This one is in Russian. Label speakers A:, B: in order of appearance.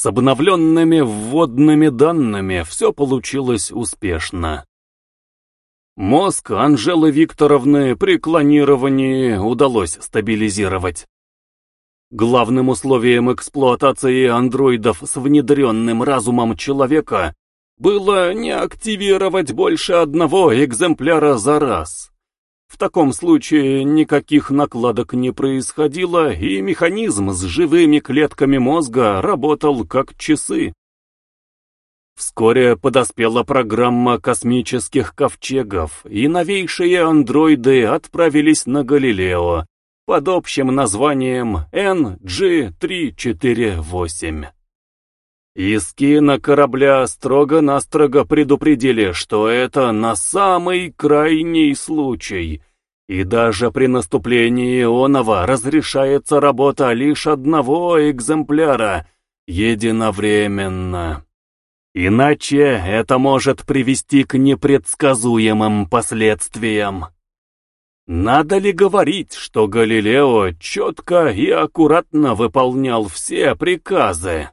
A: С обновленными вводными данными все получилось успешно. Мозг Анжелы Викторовны при клонировании удалось стабилизировать. Главным условием эксплуатации андроидов с внедренным разумом человека было не активировать больше одного экземпляра за раз. В таком случае никаких накладок не происходило, и механизм с живыми клетками мозга работал как часы. Вскоре подоспела программа космических ковчегов, и новейшие андроиды отправились на Галилео под общим названием NG-348. Из кино корабля строго-настрого предупредили, что это на самый крайний случай, и даже при наступлении Ионова разрешается работа лишь одного экземпляра, единовременно. Иначе это может привести к непредсказуемым последствиям. Надо ли говорить, что Галилео четко и аккуратно выполнял все приказы?